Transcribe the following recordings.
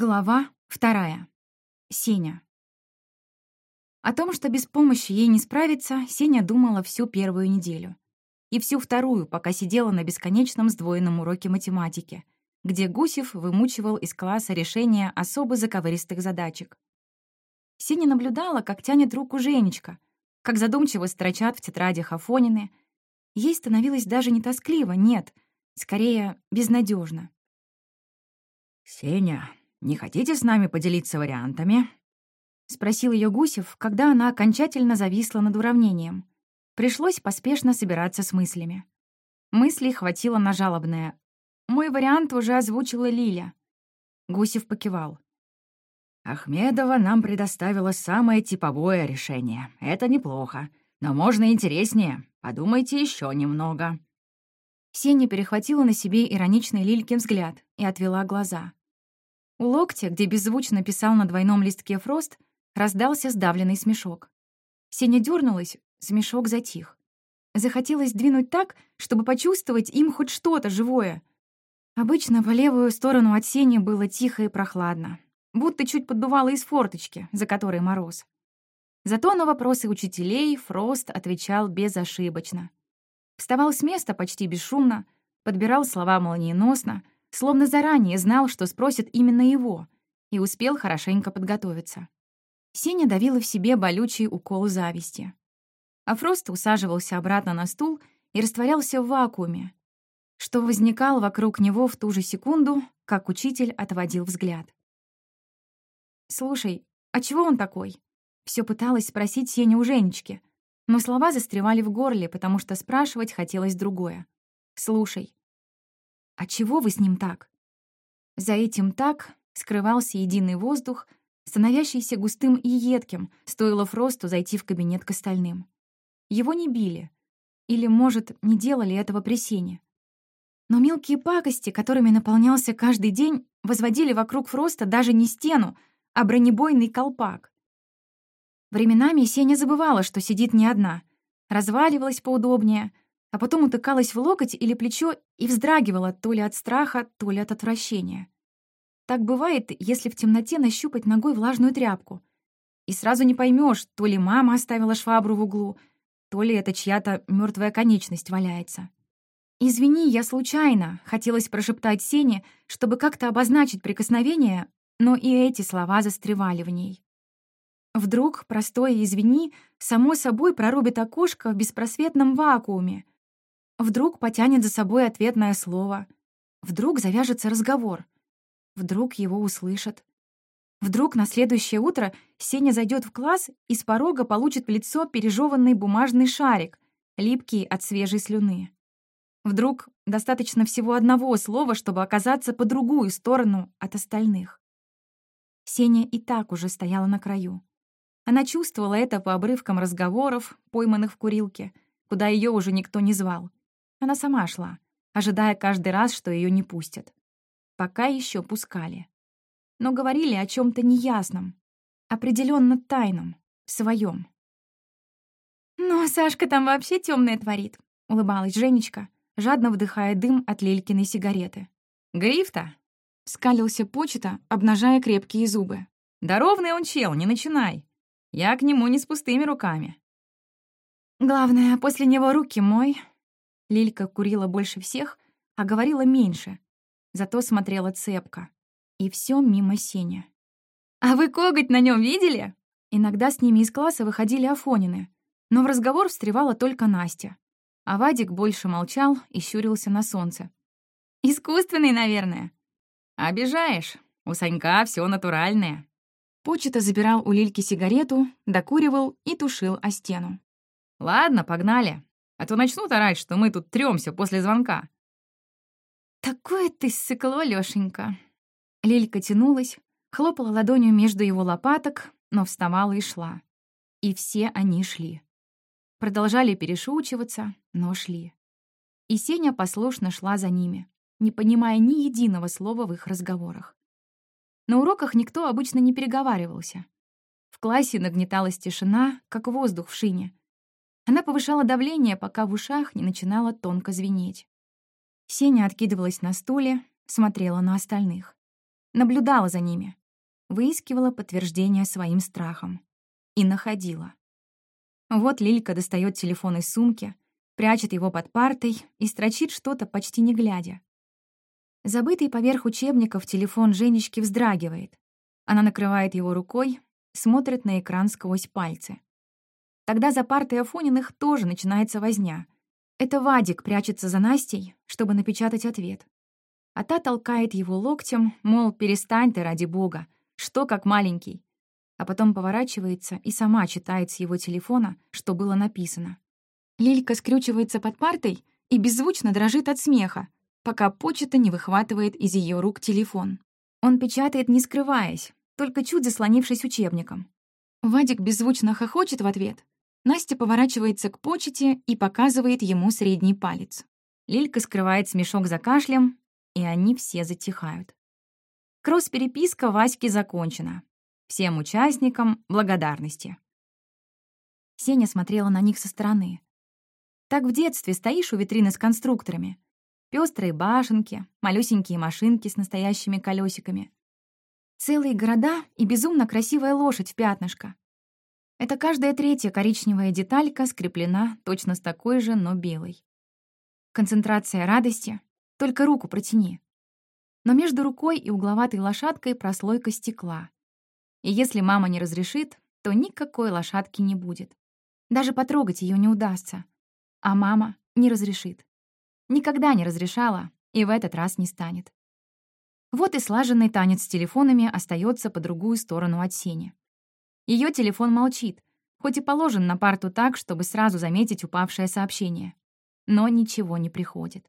Глава вторая. Сеня. О том, что без помощи ей не справиться, Сеня думала всю первую неделю. И всю вторую, пока сидела на бесконечном сдвоенном уроке математики, где Гусев вымучивал из класса решения особо заковыристых задачек. Сеня наблюдала, как тянет руку Женечка, как задумчиво строчат в тетрадях Афонины. Ей становилось даже не тоскливо, нет, скорее безнадежно. «Сеня, не хотите с нами поделиться вариантами?» — спросил ее Гусев, когда она окончательно зависла над уравнением. Пришлось поспешно собираться с мыслями. Мыслей хватило на жалобное. Мой вариант уже озвучила Лиля. Гусев покивал. «Ахмедова нам предоставила самое типовое решение. Это неплохо. Но можно интереснее. Подумайте еще немного». Сеня перехватила на себе ироничный Лилькин взгляд и отвела глаза. У локтя, где беззвучно писал на двойном листке Фрост, раздался сдавленный смешок. Сеня дернулась, смешок затих. Захотелось двинуть так, чтобы почувствовать им хоть что-то живое. Обычно по левую сторону от Сени было тихо и прохладно, будто чуть поддувало из форточки, за которой мороз. Зато на вопросы учителей Фрост отвечал безошибочно. Вставал с места почти бесшумно, подбирал слова молниеносно — словно заранее знал, что спросит именно его, и успел хорошенько подготовиться. Сеня давила в себе болючий укол зависти. А Фрост усаживался обратно на стул и растворялся в вакууме, что возникал вокруг него в ту же секунду, как учитель отводил взгляд. «Слушай, а чего он такой?» Все пыталась спросить Сеня у Женечки, но слова застревали в горле, потому что спрашивать хотелось другое. «Слушай, а чего вы с ним так? За этим «так» скрывался единый воздух, становящийся густым и едким, стоило Фросту зайти в кабинет к остальным. Его не били. Или, может, не делали этого при сене. Но мелкие пакости, которыми наполнялся каждый день, возводили вокруг Фроста даже не стену, а бронебойный колпак. Временами Сеня забывала, что сидит не одна, разваливалась поудобнее — а потом утыкалась в локоть или плечо и вздрагивала то ли от страха, то ли от отвращения. Так бывает, если в темноте нащупать ногой влажную тряпку. И сразу не поймешь, то ли мама оставила швабру в углу, то ли это чья-то мертвая конечность валяется. «Извини, я случайно», — хотелось прошептать Сене, чтобы как-то обозначить прикосновение, но и эти слова застревали в ней. Вдруг простое «извини» само собой прорубит окошко в беспросветном вакууме, Вдруг потянет за собой ответное слово. Вдруг завяжется разговор. Вдруг его услышат. Вдруг на следующее утро Сеня зайдет в класс и с порога получит в лицо пережеванный бумажный шарик, липкий от свежей слюны. Вдруг достаточно всего одного слова, чтобы оказаться по другую сторону от остальных. Сеня и так уже стояла на краю. Она чувствовала это по обрывкам разговоров, пойманных в курилке, куда ее уже никто не звал. Она сама шла, ожидая каждый раз, что ее не пустят. Пока еще пускали. Но говорили о чем то неясном, определенно тайном, своем. «Ну, а Сашка там вообще темное творит», — улыбалась Женечка, жадно вдыхая дым от Лилькиной сигареты. «Гриф-то?» — скалился почта, обнажая крепкие зубы. «Да ровный он чел, не начинай. Я к нему не с пустыми руками». «Главное, после него руки мой, Лилька курила больше всех, а говорила меньше, зато смотрела цепко. И все мимо Сеня. «А вы коготь на нем видели?» Иногда с ними из класса выходили Афонины, но в разговор встревала только Настя. А Вадик больше молчал и щурился на солнце. «Искусственный, наверное». «Обижаешь. У Санька все натуральное». Почта забирал у Лильки сигарету, докуривал и тушил о стену. «Ладно, погнали а то начнут орать, что мы тут трёмся после звонка». «Такое ты сыкло, Лёшенька!» Лилька тянулась, хлопала ладонью между его лопаток, но вставала и шла. И все они шли. Продолжали перешучиваться, но шли. И Сеня послушно шла за ними, не понимая ни единого слова в их разговорах. На уроках никто обычно не переговаривался. В классе нагнеталась тишина, как воздух в шине, она повышала давление, пока в ушах не начинало тонко звенеть. Сеня откидывалась на стуле, смотрела на остальных. наблюдала за ними, выискивала подтверждение своим страхам и находила. Вот Лилька достает телефон из сумки, прячет его под партой и строчит что-то почти не глядя. Забытый поверх учебников телефон Женечки вздрагивает. Она накрывает его рукой, смотрит на экран сквозь пальцы. Тогда за партой Афониных тоже начинается возня. Это Вадик прячется за Настей, чтобы напечатать ответ. А та толкает его локтем, мол, перестань ты ради бога, что как маленький. А потом поворачивается и сама читает с его телефона, что было написано. Лилька скрючивается под партой и беззвучно дрожит от смеха, пока почта не выхватывает из ее рук телефон. Он печатает, не скрываясь, только чуть заслонившись учебником. Вадик беззвучно хохочет в ответ. Настя поворачивается к почте и показывает ему средний палец. Лилька скрывает смешок за кашлем, и они все затихают. Кросс-переписка Васьки закончена. Всем участникам благодарности. Сеня смотрела на них со стороны. Так в детстве стоишь у витрины с конструкторами, Пестрые башенки, малюсенькие машинки с настоящими колесиками. Целые города и безумно красивая лошадь в пятнышко. Это каждая третья коричневая деталька скреплена точно с такой же, но белой. Концентрация радости — только руку протяни. Но между рукой и угловатой лошадкой прослойка стекла. И если мама не разрешит, то никакой лошадки не будет. Даже потрогать ее не удастся. А мама не разрешит. Никогда не разрешала и в этот раз не станет. Вот и слаженный танец с телефонами остается по другую сторону от Сени. Ее телефон молчит, хоть и положен на парту так, чтобы сразу заметить упавшее сообщение. Но ничего не приходит.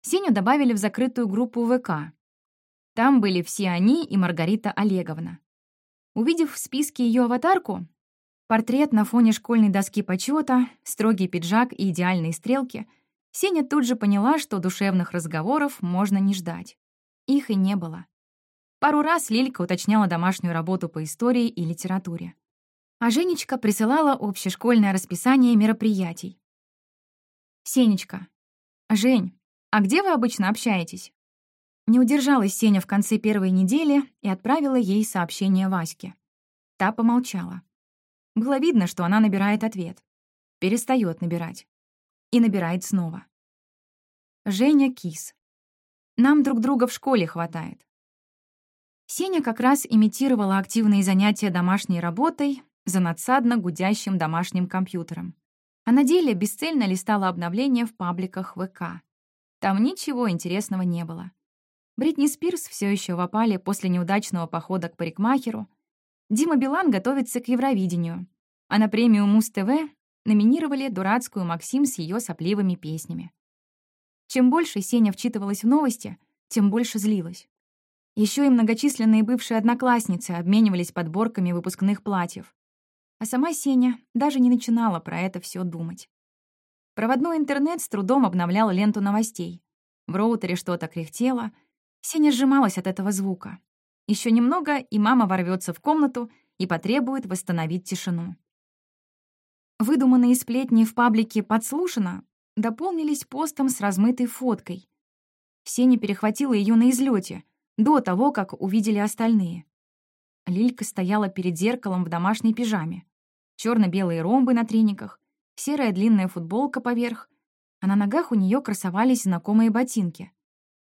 Сеню добавили в закрытую группу ВК. Там были все они и Маргарита Олеговна. Увидев в списке ее аватарку, портрет на фоне школьной доски почета, строгий пиджак и идеальные стрелки — Сеня тут же поняла, что душевных разговоров можно не ждать. Их и не было. Пару раз Лилька уточняла домашнюю работу по истории и литературе. А Женечка присылала общешкольное расписание мероприятий. «Сенечка, Жень, а где вы обычно общаетесь?» Не удержалась Сеня в конце первой недели и отправила ей сообщение Ваське. Та помолчала. Было видно, что она набирает ответ. Перестает набирать и набирает снова. Женя Кис. Нам друг друга в школе хватает. Сеня как раз имитировала активные занятия домашней работой за надсадно гудящим домашним компьютером. А на деле бесцельно листала обновления в пабликах ВК. Там ничего интересного не было. Бритни Спирс все еще в опале после неудачного похода к парикмахеру. Дима Билан готовится к Евровидению. А на премию Муз-ТВ номинировали дурацкую Максим с ее сопливыми песнями. Чем больше Сеня вчитывалась в новости, тем больше злилась. Еще и многочисленные бывшие одноклассницы обменивались подборками выпускных платьев. А сама Сеня даже не начинала про это все думать. Проводной интернет с трудом обновлял ленту новостей. В роутере что-то кряхтело. Сеня сжималась от этого звука. Еще немного, и мама ворвется в комнату и потребует восстановить тишину. Выдуманные сплетни в паблике «Подслушано» дополнились постом с размытой фоткой. Сеня перехватила ее на излете, до того, как увидели остальные. Лилька стояла перед зеркалом в домашней пижаме. черно белые ромбы на трениках, серая длинная футболка поверх, а на ногах у нее красовались знакомые ботинки.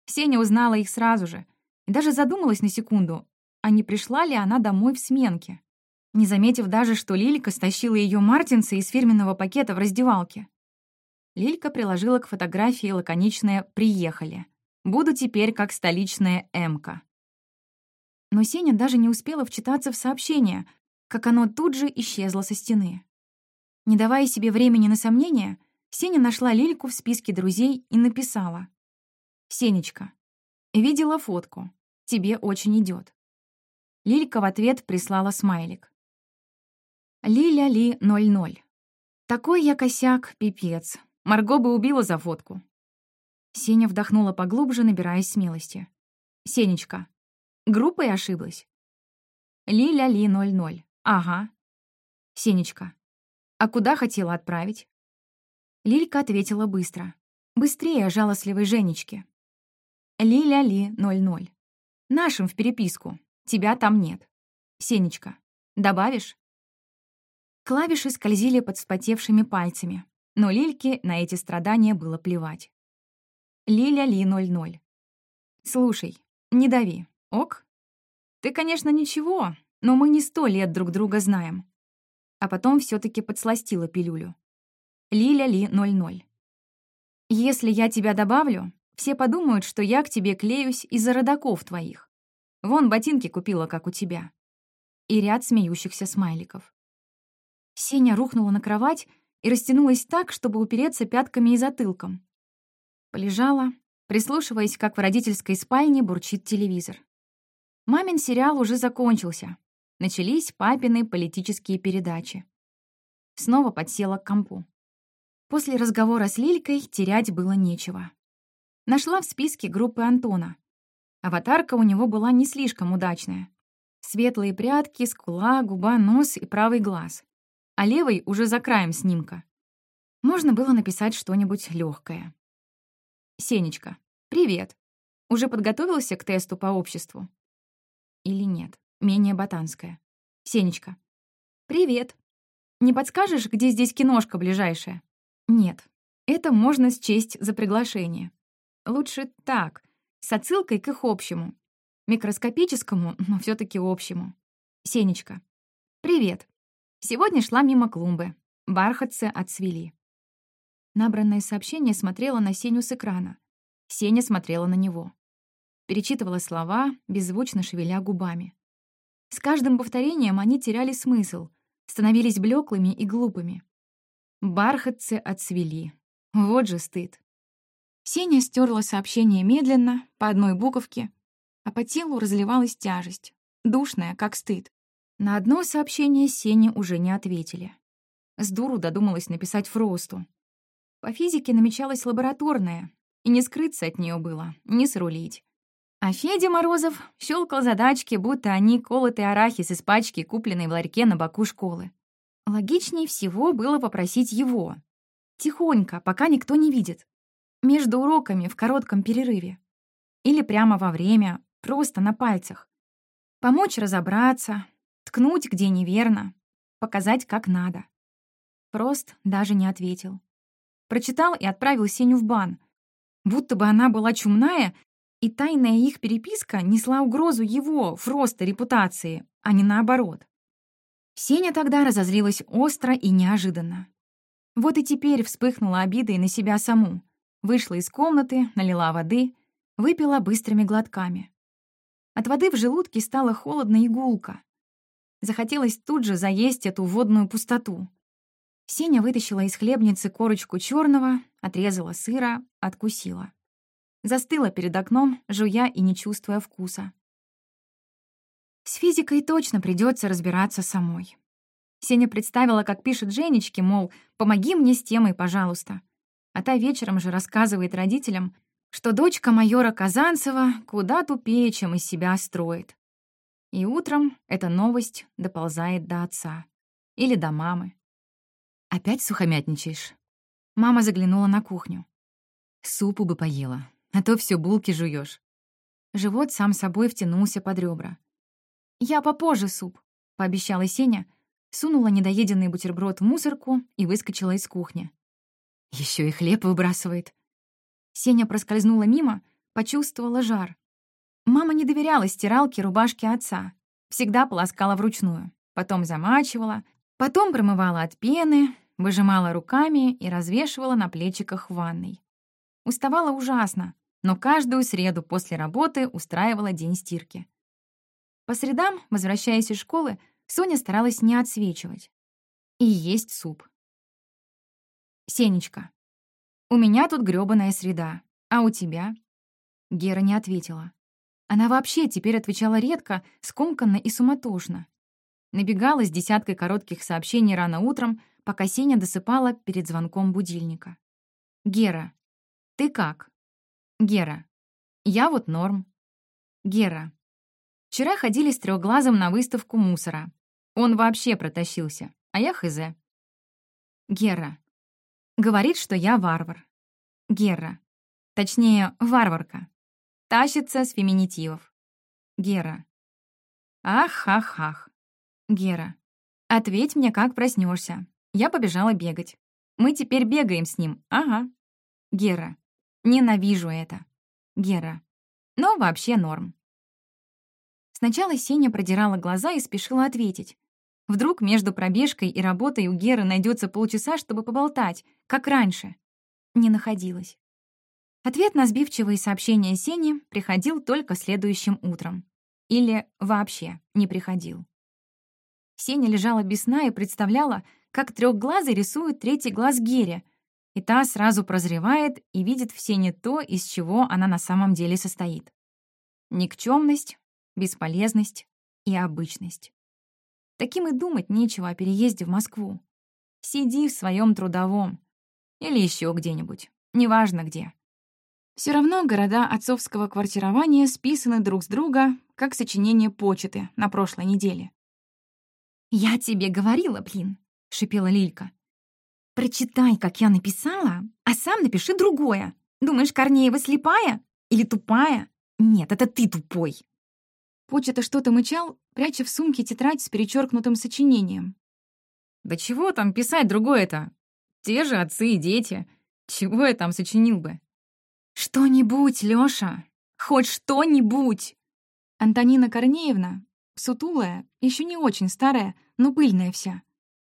Сеня узнала их сразу же и даже задумалась на секунду, а не пришла ли она домой в сменке не заметив даже, что Лилька стащила ее мартинсы из фирменного пакета в раздевалке. Лилька приложила к фотографии лаконичное «Приехали». «Буду теперь как столичная Эмка». Но Сеня даже не успела вчитаться в сообщение, как оно тут же исчезло со стены. Не давая себе времени на сомнения, Сеня нашла Лильку в списке друзей и написала. «Сенечка, видела фотку. Тебе очень идет. Лилька в ответ прислала смайлик. Ли-ля-ли 00. Такой я косяк, пипец. Марго бы убила за фотку. Сеня вдохнула поглубже, набираясь смелости. «Сенечка, группой ошиблась?» «Ли-ля-ли 00. Ага». «Сенечка, а куда хотела отправить?» Лилька ответила быстро. Быстрее жалостливой Женечке. «Ли-ля-ли 00. Нашим в переписку. Тебя там нет. Сенечка, добавишь?» Клавиши скользили под вспотевшими пальцами, но Лильке на эти страдания было плевать. Лиля Ли 00. «Слушай, не дави, ок? Ты, конечно, ничего, но мы не сто лет друг друга знаем». А потом все таки подсластила пилюлю. Лиля Ли 00. «Если я тебя добавлю, все подумают, что я к тебе клеюсь из-за родаков твоих. Вон ботинки купила, как у тебя». И ряд смеющихся смайликов. Сеня рухнула на кровать и растянулась так, чтобы упереться пятками и затылком. Полежала, прислушиваясь, как в родительской спальне бурчит телевизор. Мамин сериал уже закончился. Начались папины политические передачи. Снова подсела к компу. После разговора с Лилькой терять было нечего. Нашла в списке группы Антона. Аватарка у него была не слишком удачная. Светлые прядки, скула, губа, нос и правый глаз. А левый уже за краем снимка. Можно было написать что-нибудь легкое. «Сенечка, привет. Уже подготовился к тесту по обществу?» Или нет, менее ботанская. «Сенечка, привет. Не подскажешь, где здесь киношка ближайшая?» Нет, это можно счесть за приглашение. Лучше так, с отсылкой к их общему. Микроскопическому, но все таки общему. Сенечка. «Привет. Сегодня шла мимо клумбы. Бархатцы отцвели. Набранное сообщение смотрела на Сеню с экрана. Сеня смотрела на него. Перечитывала слова, беззвучно шевеля губами. С каждым повторением они теряли смысл, становились блеклыми и глупыми. Бархатцы отцвели. Вот же стыд. Сеня стерла сообщение медленно, по одной буковке, а по телу разливалась тяжесть, душная, как стыд. На одно сообщение Сене уже не ответили. С дуру додумалась написать Фросту, по физике намечалась лабораторная, и не скрыться от нее было, не срулить. А Федя Морозов щелкал задачки, будто они колотый арахис из пачки, купленной в ларьке на боку школы. Логичнее всего было попросить его. Тихонько, пока никто не видит. Между уроками в коротком перерыве. Или прямо во время, просто на пальцах. Помочь разобраться, ткнуть, где неверно, показать, как надо. Прост даже не ответил. Прочитал и отправил Сеню в бан. Будто бы она была чумная, и тайная их переписка несла угрозу его, Фроста, репутации, а не наоборот. Сеня тогда разозлилась остро и неожиданно. Вот и теперь вспыхнула обидой на себя саму. Вышла из комнаты, налила воды, выпила быстрыми глотками. От воды в желудке стало холодно и гулко. Захотелось тут же заесть эту водную пустоту. Сеня вытащила из хлебницы корочку черного, отрезала сыра, откусила. Застыла перед окном, жуя и не чувствуя вкуса. С физикой точно придется разбираться самой. Сеня представила, как пишет Женечке, мол, «помоги мне с темой, пожалуйста». А та вечером же рассказывает родителям, что дочка майора Казанцева куда тупее, чем из себя строит. И утром эта новость доползает до отца. Или до мамы. «Опять сухомятничаешь?» Мама заглянула на кухню. «Супу бы поела, а то все булки жуешь. Живот сам собой втянулся под ребра. «Я попозже суп», — пообещала Сеня, сунула недоеденный бутерброд в мусорку и выскочила из кухни. Еще и хлеб выбрасывает. Сеня проскользнула мимо, почувствовала жар. Мама не доверяла стиралке рубашки отца. Всегда полоскала вручную. Потом замачивала, потом промывала от пены, выжимала руками и развешивала на плечиках в ванной. Уставала ужасно, но каждую среду после работы устраивала день стирки. По средам, возвращаясь из школы, Соня старалась не отсвечивать. И есть суп. «Сенечка, у меня тут грёбаная среда, а у тебя?» Гера не ответила. Она вообще теперь отвечала редко, скомканно и суматошно. Набегала с десяткой коротких сообщений рано утром, пока Сеня досыпала перед звонком будильника. «Гера, ты как?» «Гера, я вот норм». «Гера, вчера ходили с трёхглазом на выставку мусора. Он вообще протащился, а я хз». «Гера, говорит, что я варвар». «Гера, точнее, варварка. Тащится с феминитивов». Гера. Ах-ах-ах. Гера. Ответь мне, как проснешься. Я побежала бегать. Мы теперь бегаем с ним. Ага. Гера. Ненавижу это. Гера. Но вообще норм. Сначала Сеня продирала глаза и спешила ответить. Вдруг между пробежкой и работой у Геры найдется полчаса, чтобы поболтать, как раньше. Не находилось. Ответ на сбивчивые сообщения Сени приходил только следующим утром. Или вообще не приходил. Сеня лежала без сна и представляла, как трехглазый рисует третий глаз Гере, и та сразу прозревает и видит в Сене то, из чего она на самом деле состоит. Никчемность, бесполезность и обычность. Таким и думать нечего о переезде в Москву. Сиди в своем трудовом. Или еще где-нибудь. Неважно где. Все равно города отцовского квартирования списаны друг с друга, как сочинение почты на прошлой неделе. «Я тебе говорила, блин», — шипела Лилька. «Прочитай, как я написала, а сам напиши другое. Думаешь, Корнеева слепая или тупая? Нет, это ты тупой». Почта что-то мычал, пряча в сумке тетрадь с перечеркнутым сочинением. «Да чего там писать другое-то? Те же отцы и дети. Чего я там сочинил бы?» «Что-нибудь, Лёша! Хоть что-нибудь!» Антонина Корнеевна, сутулая, еще не очень старая, но пыльная вся,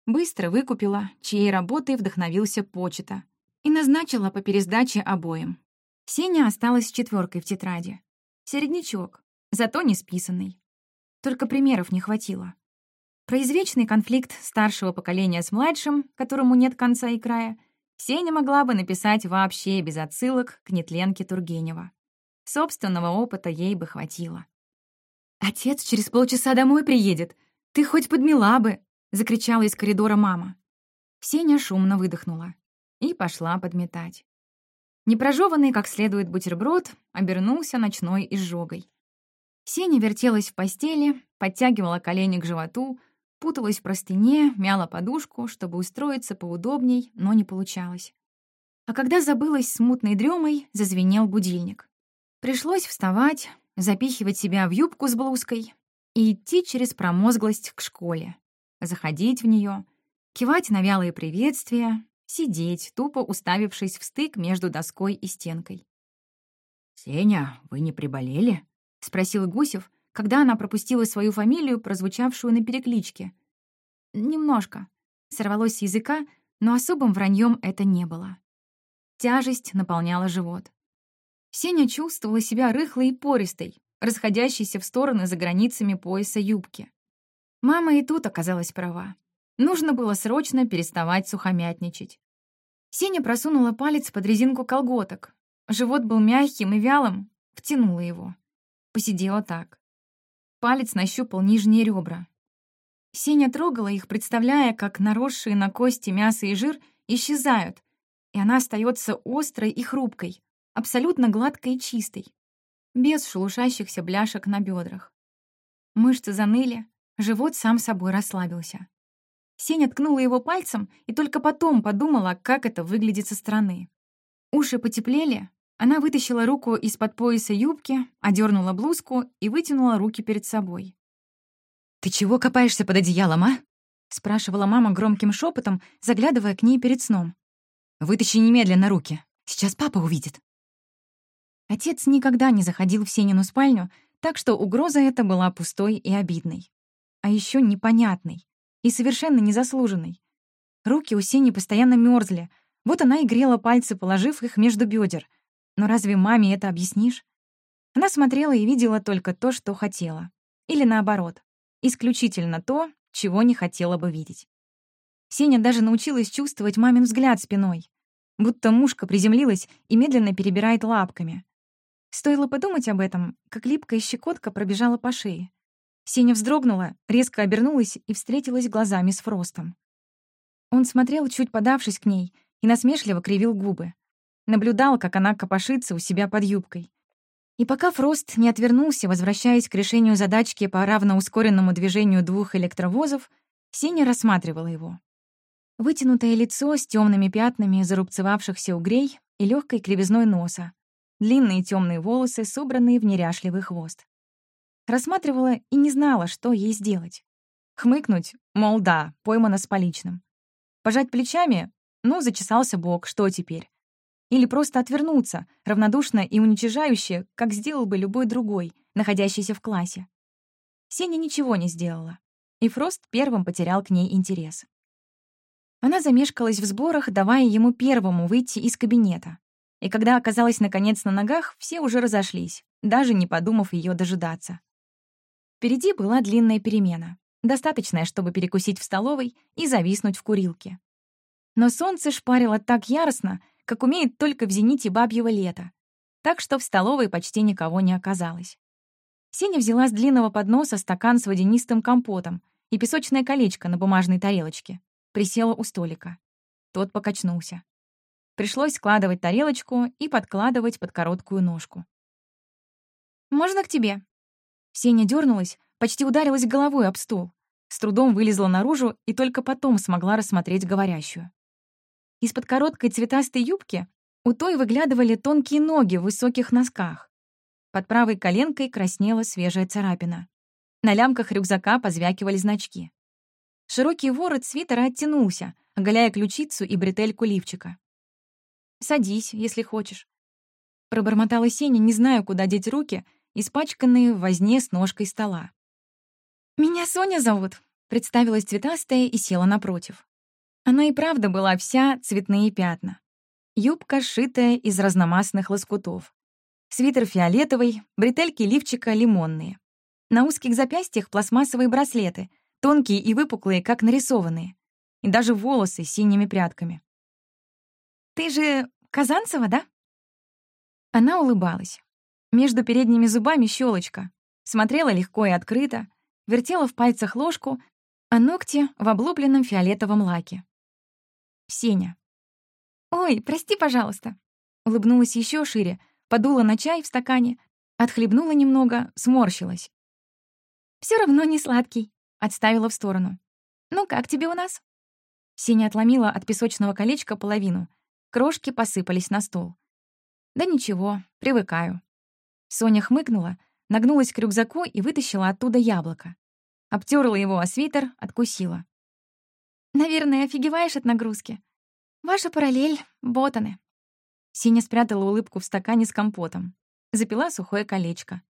быстро выкупила, чьей работой вдохновился почта, и назначила по пересдаче обоим. Сеня осталась с четверкой в тетради. Середнячок, зато не списанный. Только примеров не хватило. Про извечный конфликт старшего поколения с младшим, которому нет конца и края, Сеня могла бы написать вообще без отсылок к нетленке Тургенева. Собственного опыта ей бы хватило. «Отец через полчаса домой приедет. Ты хоть подмела бы!» — закричала из коридора мама. Сеня шумно выдохнула и пошла подметать. Непрожеванный как следует бутерброд обернулся ночной изжогой. Сеня вертелась в постели, подтягивала колени к животу, Путалась в простыне, мяла подушку, чтобы устроиться поудобней, но не получалось. А когда забылась смутной дремой, зазвенел будильник. Пришлось вставать, запихивать себя в юбку с блузкой и идти через промозглость к школе, заходить в нее, кивать на вялые приветствия, сидеть, тупо уставившись в стык между доской и стенкой. «Сеня, вы не приболели?» — спросил Гусев, когда она пропустила свою фамилию, прозвучавшую на перекличке. «Немножко». Сорвалось с языка, но особым враньем это не было. Тяжесть наполняла живот. Сеня чувствовала себя рыхлой и пористой, расходящейся в стороны за границами пояса юбки. Мама и тут оказалась права. Нужно было срочно переставать сухомятничать. Сеня просунула палец под резинку колготок. Живот был мягким и вялым, втянула его. Посидела так. Палец нащупал нижние ребра. Сеня трогала их, представляя, как наросшие на кости мясо и жир исчезают, и она остается острой и хрупкой, абсолютно гладкой и чистой, без шелушащихся бляшек на бедрах. Мышцы заныли, живот сам собой расслабился. Сеня ткнула его пальцем и только потом подумала, как это выглядит со стороны. Уши потеплели, она вытащила руку из-под пояса юбки, одернула блузку и вытянула руки перед собой. «Ты чего копаешься под одеялом, а?» — спрашивала мама громким шепотом, заглядывая к ней перед сном. «Вытащи немедленно руки. Сейчас папа увидит». Отец никогда не заходил в Сенину спальню, так что угроза эта была пустой и обидной. А еще непонятной и совершенно незаслуженной. Руки у Сени постоянно мерзли, вот она и грела пальцы, положив их между бедер, но разве маме это объяснишь? Она смотрела и видела только то, что хотела. Или наоборот, исключительно то, чего не хотела бы видеть. Сеня даже научилась чувствовать мамин взгляд спиной, будто мушка приземлилась и медленно перебирает лапками. Стоило подумать об этом, как липкая щекотка пробежала по шее. Сеня вздрогнула, резко обернулась и встретилась глазами с Фростом. Он смотрел, чуть подавшись к ней, и насмешливо кривил губы наблюдал, как она копошится у себя под юбкой. И пока Фрост не отвернулся, возвращаясь к решению задачки по равноускоренному движению двух электровозов, Сеня рассматривала его. Вытянутое лицо с темными пятнами зарубцевавшихся угрей и легкой кривизной носа, длинные темные волосы, собранные в неряшливый хвост. Рассматривала и не знала, что ей сделать. Хмыкнуть, мол, да, поймана с поличным. Пожать плечами, ну, зачесался бок, что теперь? Или просто отвернуться, равнодушно и уничижающе, как сделал бы любой другой, находящийся в классе. Сеня ничего не сделала, и Фрост первым потерял к ней интерес. Она замешкалась в сборах, давая ему первому выйти из кабинета. И когда оказалась наконец на ногах, все уже разошлись, даже не подумав ее дожидаться. Впереди была длинная перемена, достаточная, чтобы перекусить в столовой и зависнуть в курилке. Но солнце шпарило так яростно, как умеет только в зените бабьего лета, так что в столовой почти никого не оказалось. Сеня взяла с длинного подноса стакан с водянистым компотом и песочное колечко на бумажной тарелочке. Присела у столика. Тот покачнулся. Пришлось складывать тарелочку и подкладывать под короткую ножку. «Можно к тебе?» Сеня дернулась, почти ударилась головой об стол. С трудом вылезла наружу и только потом смогла рассмотреть говорящую. Из-под короткой цветастой юбки у той выглядывали тонкие ноги в высоких носках. Под правой коленкой краснела свежая царапина. На лямках рюкзака позвякивали значки. Широкий ворот свитера оттянулся, оголяя ключицу и бретельку лифчика. «Садись, если хочешь». Пробормотала Сеня, не знаю, куда деть руки, испачканные в возне с ножкой стола. «Меня Соня зовут», — представилась цветастая и села напротив. Она и правда была вся цветные пятна. Юбка, сшитая из разномастных лоскутов. Свитер фиолетовый, бретельки лифчика лимонные. На узких запястьях пластмассовые браслеты, тонкие и выпуклые, как нарисованные. И даже волосы синими прядками. «Ты же Казанцева, да?» Она улыбалась. Между передними зубами щелочка. Смотрела легко и открыто, вертела в пальцах ложку, а ногти в облупленном фиолетовом лаке. Сеня. «Ой, прости, пожалуйста». Улыбнулась еще шире, подула на чай в стакане, отхлебнула немного, сморщилась. Все равно не сладкий», — отставила в сторону. «Ну, как тебе у нас?» Сеня отломила от песочного колечка половину. Крошки посыпались на стол. «Да ничего, привыкаю». Соня хмыкнула, нагнулась к рюкзаку и вытащила оттуда яблоко. Обтерла его о свитер, откусила. Наверное, офигеваешь от нагрузки. Ваша параллель — ботаны. Синя спрятала улыбку в стакане с компотом. Запила сухое колечко.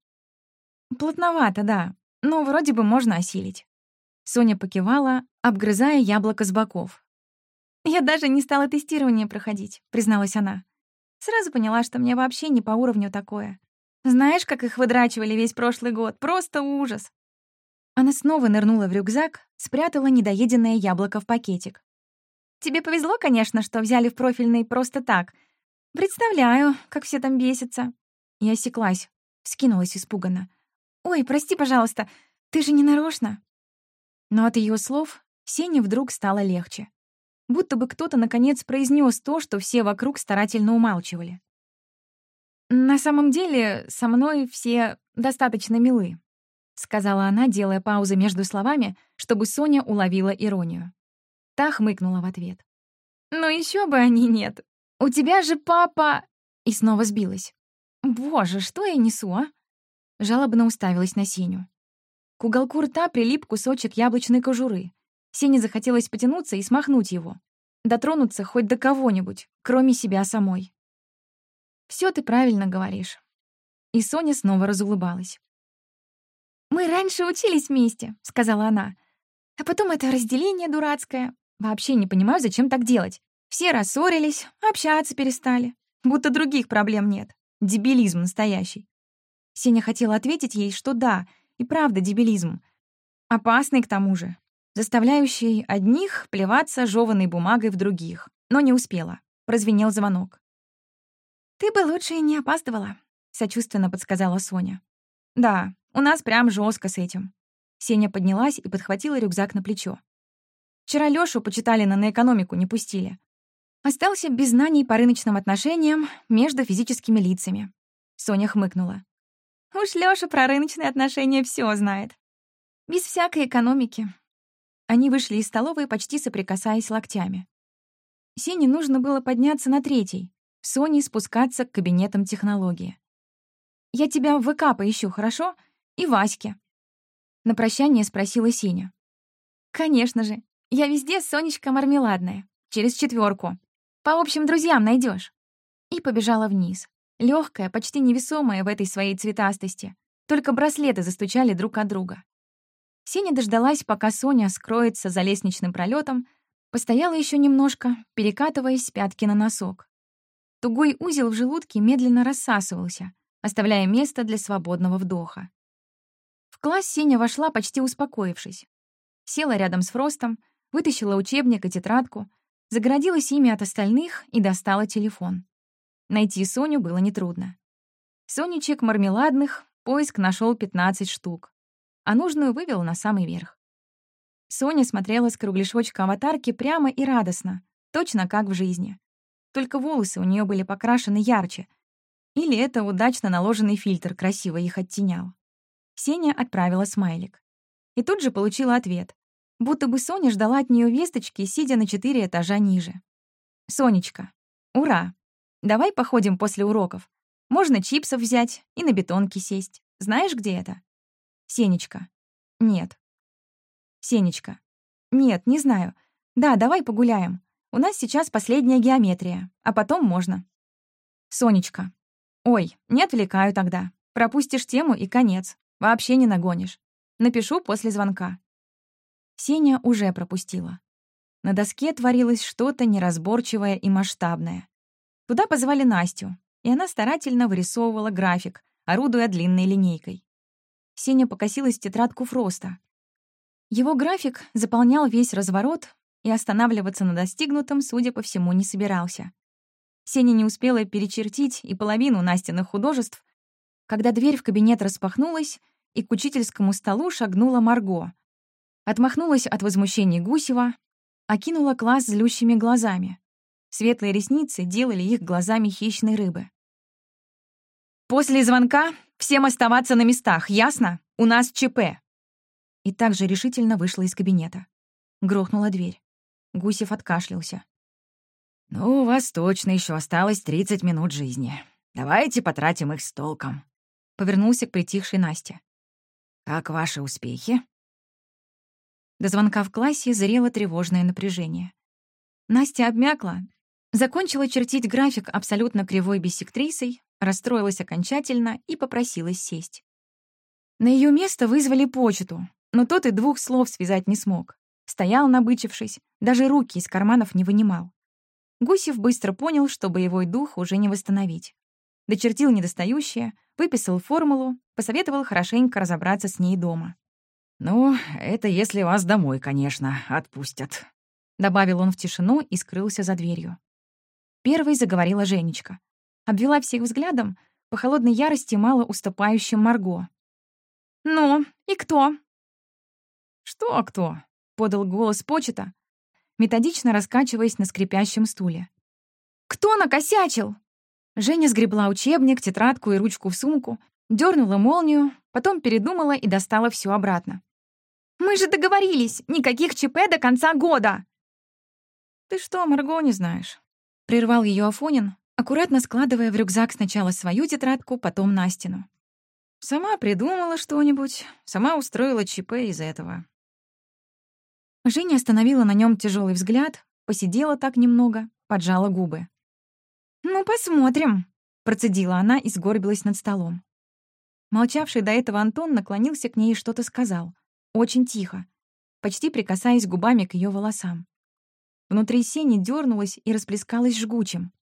Плотновато, да, но вроде бы можно осилить. Соня покивала, обгрызая яблоко с боков. «Я даже не стала тестирование проходить», — призналась она. Сразу поняла, что мне вообще не по уровню такое. Знаешь, как их выдрачивали весь прошлый год? Просто ужас. Она снова нырнула в рюкзак, спрятала недоеденное яблоко в пакетик. «Тебе повезло, конечно, что взяли в профильный просто так. Представляю, как все там бесятся». Я осеклась, вскинулась испуганно. «Ой, прости, пожалуйста, ты же не нарочно». Но от ее слов Сене вдруг стало легче. Будто бы кто-то наконец произнес то, что все вокруг старательно умалчивали. «На самом деле, со мной все достаточно милы», — сказала она, делая паузы между словами, чтобы Соня уловила иронию. Та хмыкнула в ответ. «Ну еще бы они нет. У тебя же папа...» И снова сбилась. «Боже, что я несу, а?» Жалобно уставилась на Сеню. К уголку рта прилип кусочек яблочной кожуры. Сене захотелось потянуться и смахнуть его. Дотронуться хоть до кого-нибудь, кроме себя самой. Все ты правильно говоришь». И Соня снова разулыбалась. «Мы раньше учились вместе», — сказала она. «А потом это разделение дурацкое. Вообще не понимаю, зачем так делать. Все рассорились, общаться перестали. Будто других проблем нет. Дебилизм настоящий». Сеня хотела ответить ей, что да, и правда дебилизм. Опасный к тому же, заставляющий одних плеваться жеванной бумагой в других. Но не успела. Прозвенел звонок. «Ты бы лучше и не опаздывала», — сочувственно подсказала Соня. «Да, у нас прям жестко с этим». Сеня поднялась и подхватила рюкзак на плечо. Вчера Лёшу почитали на экономику не пустили. Остался без знаний по рыночным отношениям между физическими лицами. Соня хмыкнула. Уж Лёша про рыночные отношения все знает. Без всякой экономики. Они вышли из столовой, почти соприкасаясь локтями. Сене нужно было подняться на третий, Соне спускаться к кабинетам технологии. «Я тебя в ВК поищу, хорошо? И Ваське. На прощание спросила Синя. Конечно же. Я везде Сонечка мармеладная. Через четверку. По общим друзьям найдешь. И побежала вниз. Легкая, почти невесомая в этой своей цветастости. Только браслеты застучали друг от друга. Сеня дождалась, пока Соня скроется за лестничным пролетом, постояла еще немножко, перекатываясь с пятки на носок. Тугой узел в желудке медленно рассасывался, оставляя место для свободного вдоха. В класс Сеня вошла, почти успокоившись. Села рядом с Фростом, вытащила учебник и тетрадку, загородилась ими от остальных и достала телефон. Найти Соню было нетрудно. Сонечек мармеладных поиск нашел 15 штук, а нужную вывел на самый верх. Соня смотрела с кругляшочка аватарки прямо и радостно, точно как в жизни. Только волосы у нее были покрашены ярче, или это удачно наложенный фильтр красиво их оттенял. Сеня отправила смайлик. И тут же получила ответ, будто бы Соня ждала от нее весточки, сидя на четыре этажа ниже. «Сонечка, ура! Давай походим после уроков. Можно чипсов взять и на бетонке сесть. Знаешь, где это?» «Сенечка. Нет». «Сенечка. Нет, не знаю. Да, давай погуляем. У нас сейчас последняя геометрия, а потом можно». «Сонечка. Ой, не отвлекаю тогда. Пропустишь тему и конец. Вообще не нагонишь. Напишу после звонка». Сеня уже пропустила. На доске творилось что-то неразборчивое и масштабное. Туда позвали Настю, и она старательно вырисовывала график, орудуя длинной линейкой. Сеня покосилась тетрадку Фроста. Его график заполнял весь разворот и останавливаться на достигнутом, судя по всему, не собирался. Сеня не успела перечертить и половину Настиных художеств, когда дверь в кабинет распахнулась, и к учительскому столу шагнула Марго. Отмахнулась от возмущений Гусева, окинула класс злющими глазами. Светлые ресницы делали их глазами хищной рыбы. «После звонка всем оставаться на местах, ясно? У нас ЧП!» И также решительно вышла из кабинета. Грохнула дверь. Гусев откашлялся. «Ну, у вас точно еще осталось 30 минут жизни. Давайте потратим их с толком». Повернулся к притихшей Насте. «Как ваши успехи?» До звонка в классе зрело тревожное напряжение. Настя обмякла, закончила чертить график абсолютно кривой биссектрисой, расстроилась окончательно и попросилась сесть. На ее место вызвали почту, но тот и двух слов связать не смог. Стоял, набычившись, даже руки из карманов не вынимал. Гусев быстро понял, что боевой дух уже не восстановить. Дочертил недостающее, выписал формулу, посоветовал хорошенько разобраться с ней дома. «Ну, это если вас домой, конечно, отпустят», — добавил он в тишину и скрылся за дверью. Первой заговорила Женечка обвела всех взглядом, по холодной ярости мало уступающим Марго. «Ну, и кто?» «Что кто?» — подал голос почета, методично раскачиваясь на скрипящем стуле. «Кто накосячил?» Женя сгребла учебник, тетрадку и ручку в сумку, дернула молнию, потом передумала и достала все обратно. «Мы же договорились! Никаких ЧП до конца года!» «Ты что, Марго, не знаешь?» — прервал ее Афонин, аккуратно складывая в рюкзак сначала свою тетрадку, потом Настину. Сама придумала что-нибудь, сама устроила ЧП из этого. Женя остановила на нем тяжелый взгляд, посидела так немного, поджала губы. «Ну, посмотрим», — процедила она и сгорбилась над столом. Молчавший до этого Антон наклонился к ней и что-то сказал. Очень тихо, почти прикасаясь губами к ее волосам. Внутри сени дернулась и расплескалась жгучим.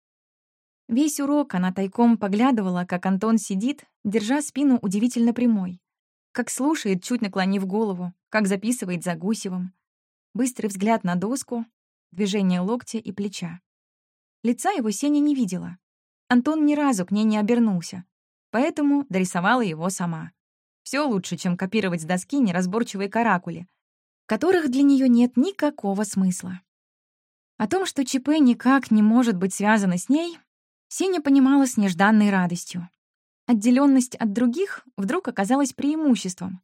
Весь урок она тайком поглядывала, как Антон сидит, держа спину удивительно прямой, как слушает, чуть наклонив голову, как записывает за Гусевым. Быстрый взгляд на доску, движение локтя и плеча. Лица его Сеня не видела. Антон ни разу к ней не обернулся, поэтому дорисовала его сама. Все лучше, чем копировать с доски неразборчивые каракули, которых для нее нет никакого смысла. О том, что ЧП никак не может быть связано с ней, Сеня понимала с нежданной радостью. Отделенность от других вдруг оказалась преимуществом.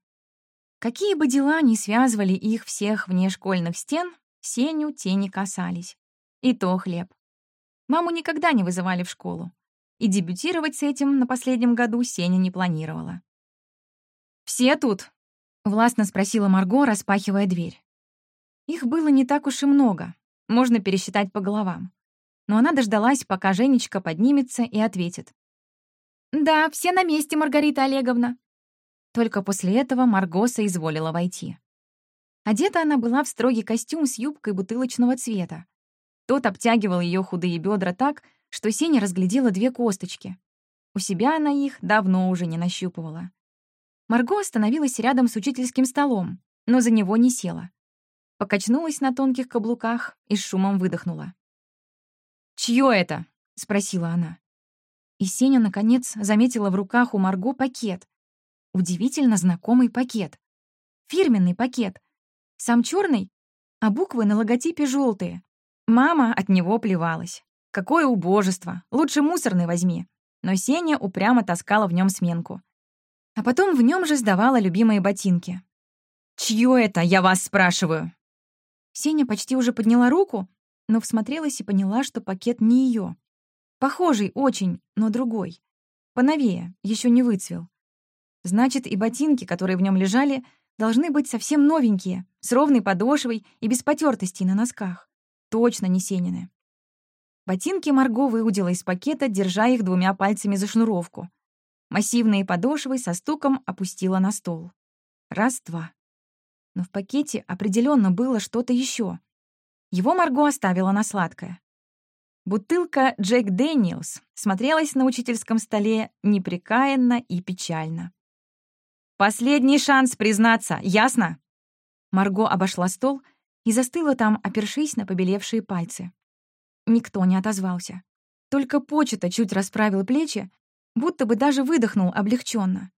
Какие бы дела ни связывали их всех вне школьных стен, Сеню те не касались. И то хлеб. Маму никогда не вызывали в школу. И дебютировать с этим на последнем году Сеня не планировала. «Все тут?» — властно спросила Марго, распахивая дверь. Их было не так уж и много, можно пересчитать по головам. Но она дождалась, пока Женечка поднимется и ответит. «Да, все на месте, Маргарита Олеговна». Только после этого Марго соизволила войти. Одета она была в строгий костюм с юбкой бутылочного цвета. Тот обтягивал ее худые бедра так, что Сеня разглядела две косточки. У себя она их давно уже не нащупывала. Марго остановилась рядом с учительским столом, но за него не села. Покачнулась на тонких каблуках и с шумом выдохнула. «Чье это?» — спросила она. И Сеня, наконец, заметила в руках у Марго пакет. Удивительно знакомый пакет. Фирменный пакет. Сам черный, а буквы на логотипе желтые. Мама от него плевалась. Какое убожество! Лучше мусорный возьми. Но Сеня упрямо таскала в нем сменку. А потом в нем же сдавала любимые ботинки. «Чье это, я вас спрашиваю?» Сеня почти уже подняла руку, но всмотрелась и поняла, что пакет не ее. Похожий очень, но другой. Поновее, еще не выцвел. Значит, и ботинки, которые в нем лежали, должны быть совсем новенькие, с ровной подошвой и без потертостей на носках. Точно не Сенины. Ботинки Марго выудила из пакета, держа их двумя пальцами за шнуровку. Массивные подошвы со стуком опустила на стол. Раз-два. Но в пакете определенно было что-то еще. Его Марго оставила на сладкое. Бутылка Джек Дэниелс смотрелась на учительском столе непрекаянно и печально. «Последний шанс признаться, ясно?» Марго обошла стол и застыла там, опершись на побелевшие пальцы. Никто не отозвался. Только почта чуть расправил плечи будто бы даже выдохнул облегченно.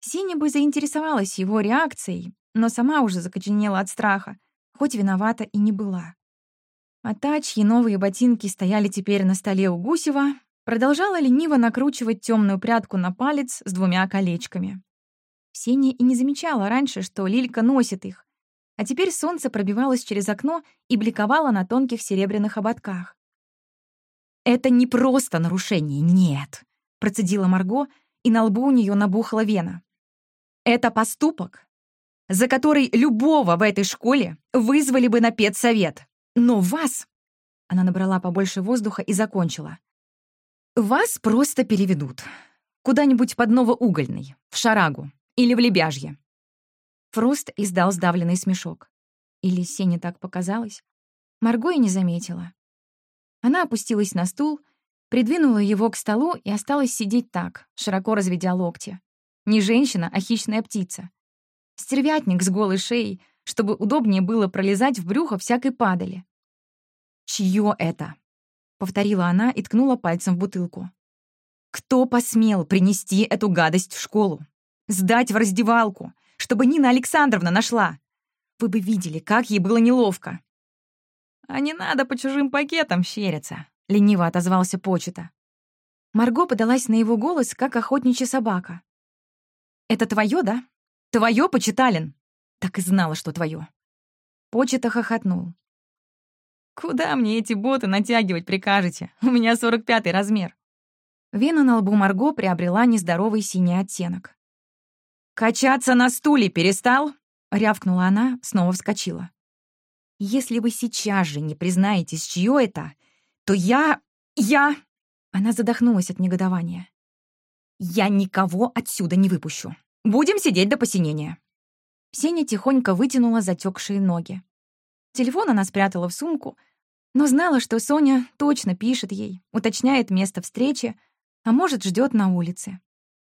Синя бы заинтересовалась его реакцией, но сама уже закоченела от страха, хоть виновата и не была. А та, чьи новые ботинки стояли теперь на столе у Гусева, продолжала лениво накручивать темную прядку на палец с двумя колечками. Синя и не замечала раньше, что Лилька носит их, а теперь солнце пробивалось через окно и бликовало на тонких серебряных ободках. Это не просто нарушение, нет. Процедила Марго, и на лбу у нее набухла вена. «Это поступок, за который любого в этой школе вызвали бы на педсовет. Но вас...» Она набрала побольше воздуха и закончила. «Вас просто переведут. Куда-нибудь под Новоугольный, в Шарагу или в Лебяжье». Фрост издал сдавленный смешок. Или Сене так показалось? Марго и не заметила. Она опустилась на стул Придвинула его к столу и осталась сидеть так, широко разведя локти. Не женщина, а хищная птица. Стервятник с голой шеей, чтобы удобнее было пролезать в брюхо всякой падали. «Чье это?» — повторила она и ткнула пальцем в бутылку. «Кто посмел принести эту гадость в школу? Сдать в раздевалку, чтобы Нина Александровна нашла? Вы бы видели, как ей было неловко». «А не надо по чужим пакетам щериться», — лениво отозвался почта. Марго подалась на его голос, как охотничья собака. «Это твое, да? Твое, Почиталин?» Так и знала, что твое. Почета хохотнул. «Куда мне эти боты натягивать прикажете? У меня 45-й размер». Вена на лбу Марго приобрела нездоровый синий оттенок. «Качаться на стуле перестал?» — рявкнула она, снова вскочила. «Если вы сейчас же не признаетесь, чье это, то я... я...» Она задохнулась от негодования. «Я никого отсюда не выпущу. Будем сидеть до посинения». Сеня тихонько вытянула затекшие ноги. Телефон она спрятала в сумку, но знала, что Соня точно пишет ей, уточняет место встречи, а может, ждет на улице.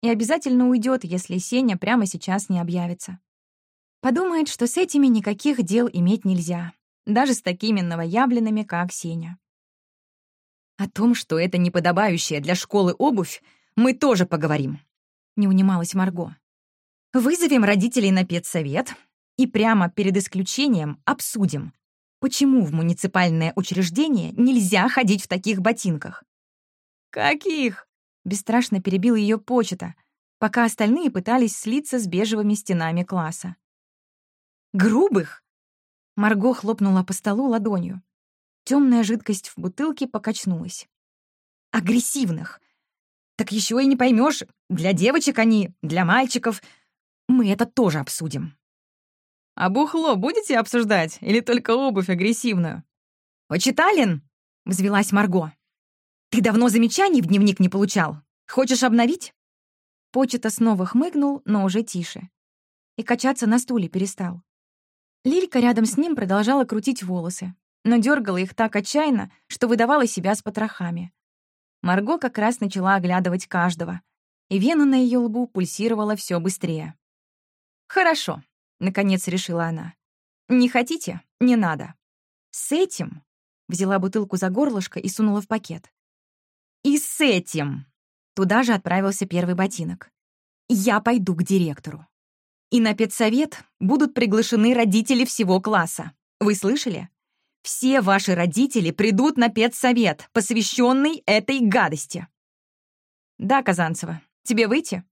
И обязательно уйдет, если Сеня прямо сейчас не объявится. Подумает, что с этими никаких дел иметь нельзя, даже с такими новоявленными, как Сеня. О том, что это неподобающая для школы обувь, мы тоже поговорим. Не унималась Марго. Вызовем родителей на педсовет и прямо перед исключением обсудим, почему в муниципальное учреждение нельзя ходить в таких ботинках. «Каких?» — бесстрашно перебил ее почта, пока остальные пытались слиться с бежевыми стенами класса. «Грубых?» Марго хлопнула по столу ладонью. Темная жидкость в бутылке покачнулась. «Агрессивных! Так еще и не поймешь, для девочек они, для мальчиков. Мы это тоже обсудим». «А бухло будете обсуждать или только обувь агрессивную?» «Почиталин?» — взвелась Марго. «Ты давно замечаний в дневник не получал? Хочешь обновить?» Почета снова хмыгнул, но уже тише. И качаться на стуле перестал. Лилька рядом с ним продолжала крутить волосы, но дергала их так отчаянно, что выдавала себя с потрохами. Марго как раз начала оглядывать каждого, и вена на ее лбу пульсировала все быстрее. «Хорошо», — наконец решила она. «Не хотите? Не надо. С этим...» — взяла бутылку за горлышко и сунула в пакет. «И с этим...» — туда же отправился первый ботинок. «Я пойду к директору. И на педсовет будут приглашены родители всего класса. Вы слышали? Все ваши родители придут на педсовет, посвященный этой гадости. Да, Казанцева, тебе выйти?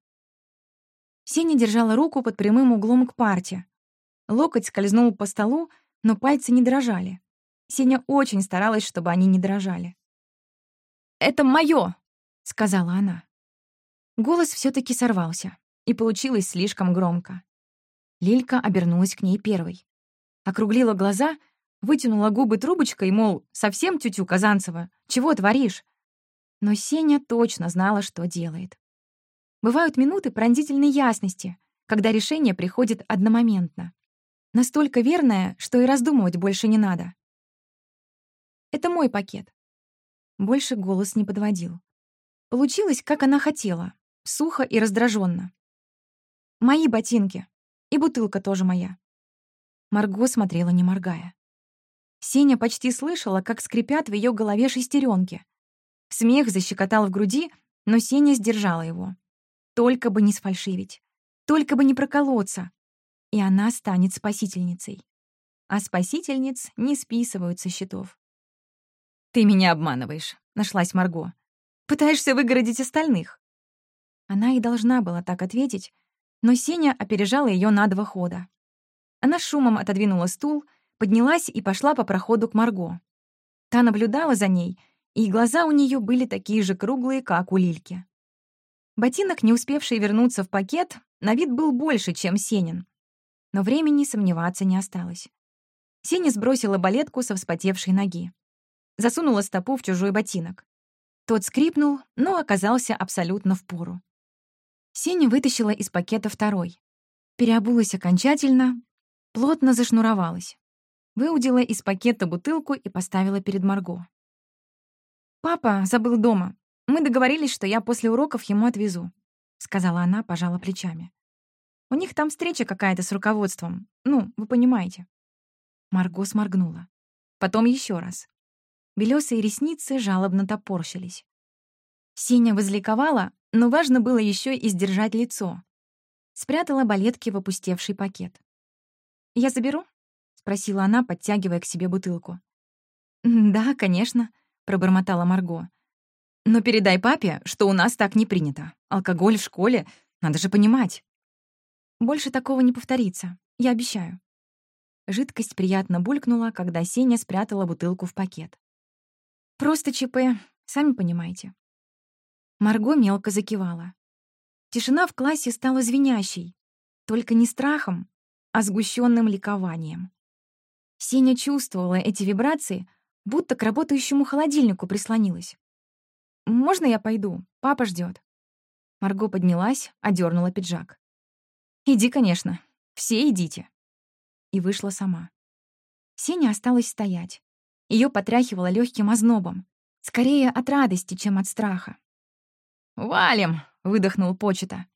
Сеня держала руку под прямым углом к парте. Локоть скользнул по столу, но пальцы не дрожали. Сеня очень старалась, чтобы они не дрожали. «Это моё!» — сказала она. Голос все таки сорвался, и получилось слишком громко. Лилька обернулась к ней первой. Округлила глаза Вытянула губы трубочкой, мол, совсем тютю Казанцева, чего творишь? Но Сеня точно знала, что делает. Бывают минуты пронзительной ясности, когда решение приходит одномоментно. Настолько верное, что и раздумывать больше не надо. Это мой пакет. Больше голос не подводил. Получилось, как она хотела, сухо и раздраженно. Мои ботинки. И бутылка тоже моя. Марго смотрела, не моргая. Сеня почти слышала, как скрипят в ее голове шестеренки. Смех защекотал в груди, но Сеня сдержала его. Только бы не сфальшивить, только бы не проколоться. И она станет спасительницей. А спасительниц не списывают со счетов. «Ты меня обманываешь», — нашлась Марго. «Пытаешься выгородить остальных». Она и должна была так ответить, но Сеня опережала ее на два хода. Она шумом отодвинула стул — поднялась и пошла по проходу к Марго. Та наблюдала за ней, и глаза у нее были такие же круглые, как у Лильки. Ботинок, не успевший вернуться в пакет, на вид был больше, чем Сенин. Но времени сомневаться не осталось. Сеня сбросила балетку со вспотевшей ноги. Засунула стопу в чужой ботинок. Тот скрипнул, но оказался абсолютно в пору. Сеня вытащила из пакета второй. Переобулась окончательно, плотно зашнуровалась выудила из пакета бутылку и поставила перед Марго. «Папа забыл дома. Мы договорились, что я после уроков ему отвезу», — сказала она, пожала плечами. «У них там встреча какая-то с руководством. Ну, вы понимаете». Марго сморгнула. Потом еще раз. Белёсые ресницы жалобно топорщились. Сеня возликовала, но важно было еще и сдержать лицо. Спрятала балетки в опустевший пакет. «Я заберу?» спросила она, подтягивая к себе бутылку. «Да, конечно», — пробормотала Марго. «Но передай папе, что у нас так не принято. Алкоголь в школе, надо же понимать». «Больше такого не повторится, я обещаю». Жидкость приятно булькнула, когда Сеня спрятала бутылку в пакет. «Просто ЧП, сами понимаете». Марго мелко закивала. Тишина в классе стала звенящей, только не страхом, а сгущенным ликованием. Сеня чувствовала эти вибрации, будто к работающему холодильнику прислонилась. «Можно я пойду? Папа ждет. Марго поднялась, одернула пиджак. «Иди, конечно. Все идите». И вышла сама. Сеня осталась стоять. Ее потряхивало легким ознобом. Скорее от радости, чем от страха. «Валим!» — выдохнул Почета.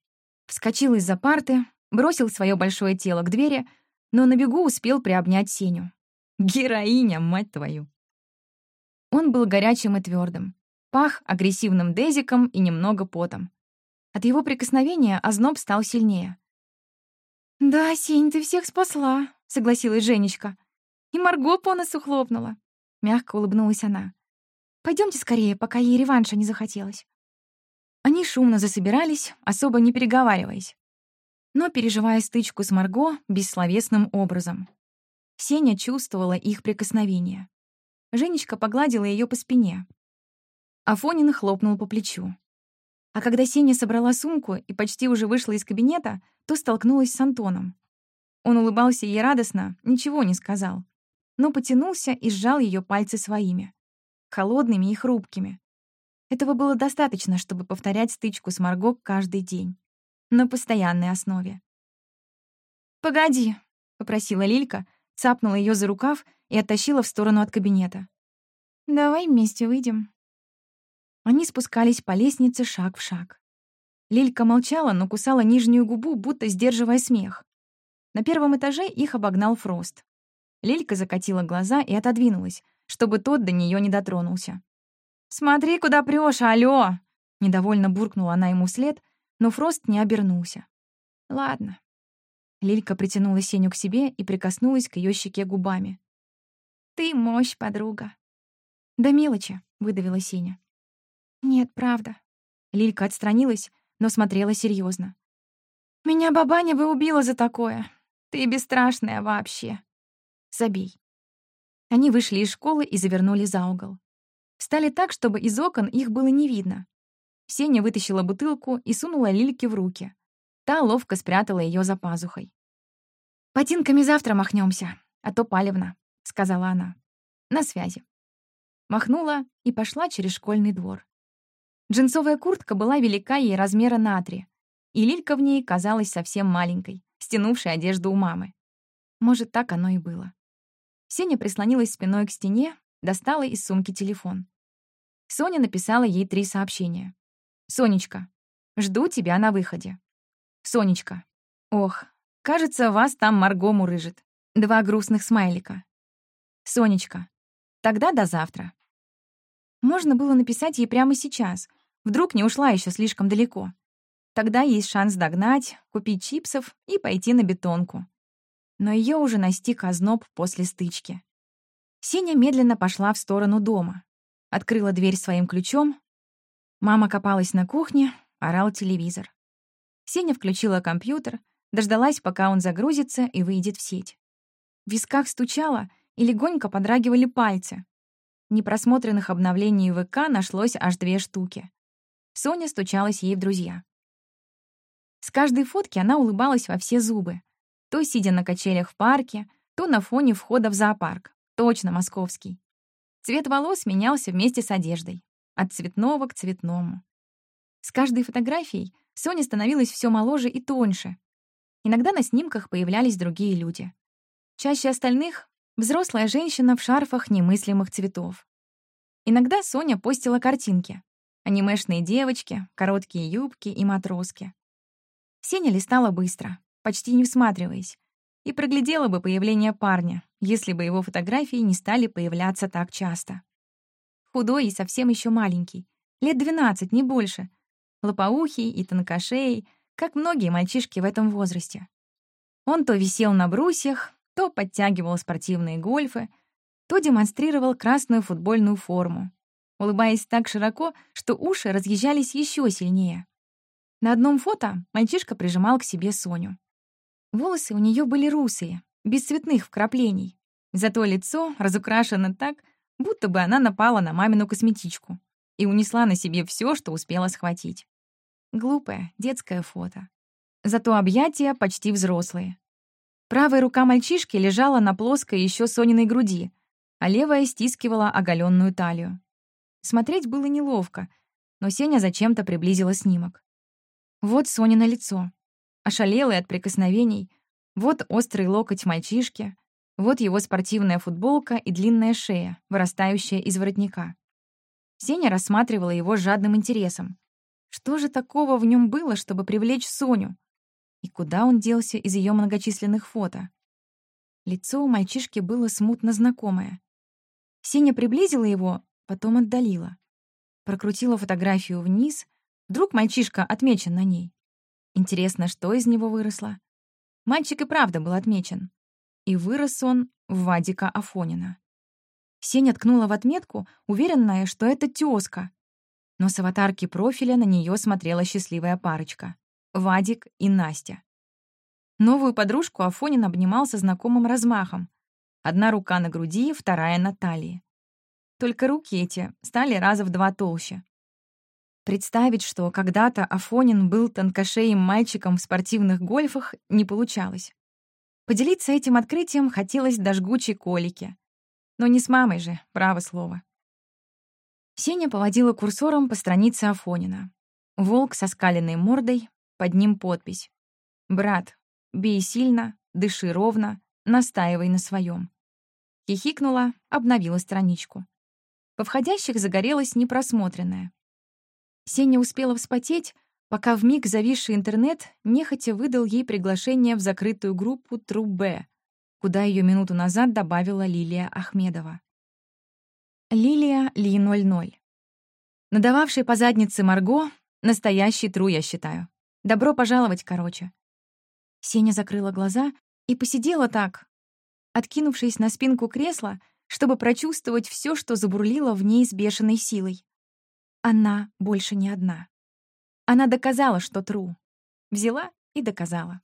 Вскочил из-за парты, бросил свое большое тело к двери — но на бегу успел приобнять Сеню. Героиня, мать твою! Он был горячим и твердым, пах агрессивным дезиком и немного потом. От его прикосновения озноб стал сильнее. «Да, Сень, ты всех спасла», — согласилась Женечка. «И Марго по носу хлопнула», — мягко улыбнулась она. Пойдемте скорее, пока ей реванша не захотелось». Они шумно засобирались, особо не переговариваясь но переживая стычку с Марго бессловесным образом. Сеня чувствовала их прикосновение. Женечка погладила ее по спине. Афонин хлопнул по плечу. А когда Сеня собрала сумку и почти уже вышла из кабинета, то столкнулась с Антоном. Он улыбался ей радостно, ничего не сказал, но потянулся и сжал ее пальцы своими, холодными и хрупкими. Этого было достаточно, чтобы повторять стычку с Марго каждый день, на постоянной основе. «Погоди», — попросила Лилька, цапнула ее за рукав и оттащила в сторону от кабинета. «Давай вместе выйдем». Они спускались по лестнице шаг в шаг. Лилька молчала, но кусала нижнюю губу, будто сдерживая смех. На первом этаже их обогнал Фрост. Лилька закатила глаза и отодвинулась, чтобы тот до нее не дотронулся. «Смотри, куда прешь, алло!» Недовольно буркнула она ему вслед, но Фрост не обернулся. «Ладно». Лилька притянула Сеню к себе и прикоснулась к ее щеке губами. «Ты мощь, подруга». «Да мелочи», — выдавила Сеня. «Нет, правда». Лилька отстранилась, но смотрела серьезно. «Меня бабаня бы убила за такое. Ты бесстрашная вообще. Забей». Они вышли из школы и завернули за угол. Встали так, чтобы из окон их было не видно. Сеня вытащила бутылку и сунула Лильке в руки. Та ловко спрятала ее за пазухой. «Ботинками завтра махнемся, а то палевно», — сказала она. «На связи». Махнула и пошла через школьный двор. Джинсовая куртка была велика ей размера на три, и Лилька в ней казалась совсем маленькой, стянувшей одежду у мамы. Может, так оно и было. Сеня прислонилась спиной к стене, достала из сумки телефон. Соня написала ей три сообщения. «Сонечка, жду тебя на выходе». «Сонечка, ох, кажется, вас там Марго мурыжит». Два грустных смайлика. «Сонечка, тогда до завтра». Можно было написать ей прямо сейчас. Вдруг не ушла еще слишком далеко. Тогда есть шанс догнать, купить чипсов и пойти на бетонку. Но ее уже настиг озноб после стычки. Сеня медленно пошла в сторону дома открыла дверь своим ключом. Мама копалась на кухне, орал телевизор. Сеня включила компьютер, дождалась, пока он загрузится и выйдет в сеть. В висках стучало и легонько подрагивали пальцы. Непросмотренных обновлений ВК нашлось аж две штуки. Соня стучалась ей в друзья. С каждой фотки она улыбалась во все зубы. То сидя на качелях в парке, то на фоне входа в зоопарк. Точно московский. Цвет волос менялся вместе с одеждой. От цветного к цветному. С каждой фотографией Соня становилась все моложе и тоньше. Иногда на снимках появлялись другие люди. Чаще остальных — взрослая женщина в шарфах немыслимых цветов. Иногда Соня постила картинки. Анимешные девочки, короткие юбки и матроски. Сеня листала быстро, почти не всматриваясь, и проглядела бы появление парня, если бы его фотографии не стали появляться так часто. Худой и совсем еще маленький, лет 12, не больше, лопоухий и тонкошеей, как многие мальчишки в этом возрасте. Он то висел на брусьях, то подтягивал спортивные гольфы, то демонстрировал красную футбольную форму, улыбаясь так широко, что уши разъезжались еще сильнее. На одном фото мальчишка прижимал к себе Соню. Волосы у нее были русые, без цветных вкраплений. Зато лицо разукрашено так, будто бы она напала на мамину косметичку и унесла на себе все, что успела схватить. Глупое детское фото. Зато объятия почти взрослые. Правая рука мальчишки лежала на плоской еще Сониной груди, а левая стискивала оголенную талию. Смотреть было неловко, но Сеня зачем-то приблизила снимок. Вот Сонино лицо, ошалелый от прикосновений. Вот острый локоть мальчишки, вот его спортивная футболка и длинная шея, вырастающая из воротника. Сеня рассматривала его жадным интересом. Что же такого в нем было, чтобы привлечь Соню? И куда он делся из ее многочисленных фото? Лицо у мальчишки было смутно знакомое. Сеня приблизила его, потом отдалила. Прокрутила фотографию вниз. Вдруг мальчишка отмечен на ней. Интересно, что из него выросло? Мальчик и правда был отмечен. И вырос он в Вадика Афонина. Сеня ткнула в отметку, уверенная, что это тёзка. Но с аватарки профиля на неё смотрела счастливая парочка — Вадик и Настя. Новую подружку Афонин обнимал со знакомым размахом. Одна рука на груди, вторая на талии. Только руки эти стали раза в два толще. Представить, что когда-то Афонин был тонкошеем мальчиком в спортивных гольфах, не получалось. Поделиться этим открытием хотелось до жгучей колики. Но не с мамой же, право слово. Сеня поводила курсором по странице Афонина. Волк со скаленной мордой, под ним подпись. «Брат, бей сильно, дыши ровно, настаивай на своем. Хихикнула, обновила страничку. По входящих загорелась непросмотренная. Сеня успела вспотеть, пока в миг зависший интернет нехотя выдал ей приглашение в закрытую группу Трубе, куда ее минуту назад добавила Лилия Ахмедова. Лилия Ли 00. Надававший по заднице Марго — настоящий тру, я считаю. Добро пожаловать, короче. Сеня закрыла глаза и посидела так, откинувшись на спинку кресла, чтобы прочувствовать все, что забурлило в ней с бешеной силой. Она больше не одна. Она доказала, что тру. Взяла и доказала.